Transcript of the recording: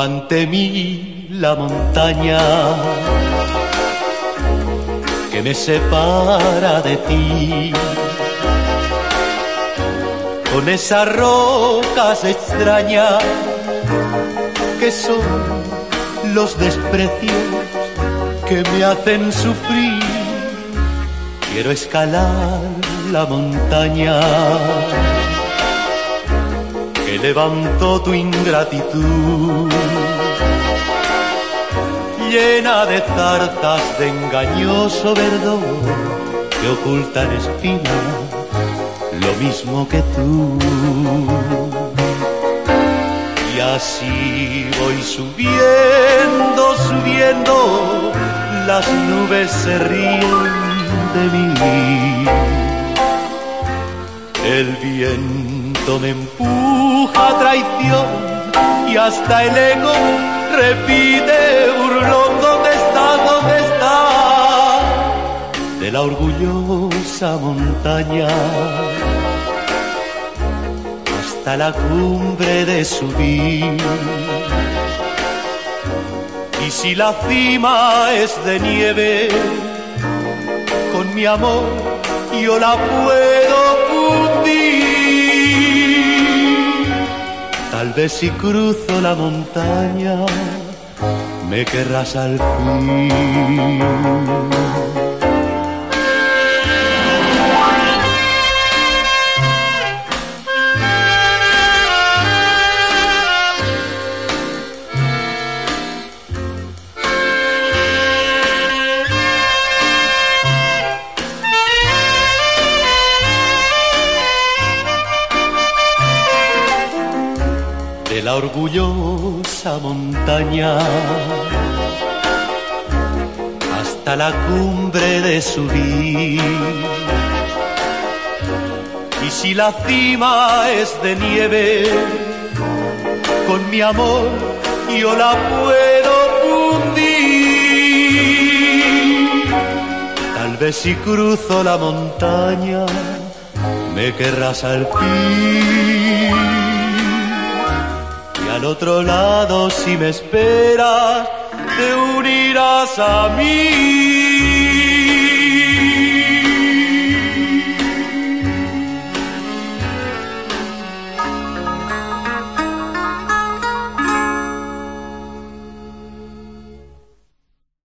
Ante mí la montaña que me separa de ti. Con esas rocas extrañas que son los desprecios que me hacen sufrir. Quiero escalar la montaña que levantó tu ingratitud, llena de zarzas de engañoso verdor que ocultan espinas, lo mismo que tú. Y así voy subiendo, subiendo, las nubes se ríen de mí. El me empuja traición y hasta el eco repite burlón ¿dónde estás? ¿dónde estás? De la orgullosa montaña hasta la cumbre de subir. Y si la cima es de nieve, con mi amor yo la puedo fundir. Vez si cruzo la montaña, me querrás al fin. La orgullosa montaña hasta la cumbre de subir. Y si la cima es de nieve, con mi amor yo la puedo fundir. Tal vez si cruzo la montaña, me querrás al fin otro lado si me esperas te unirás a mí.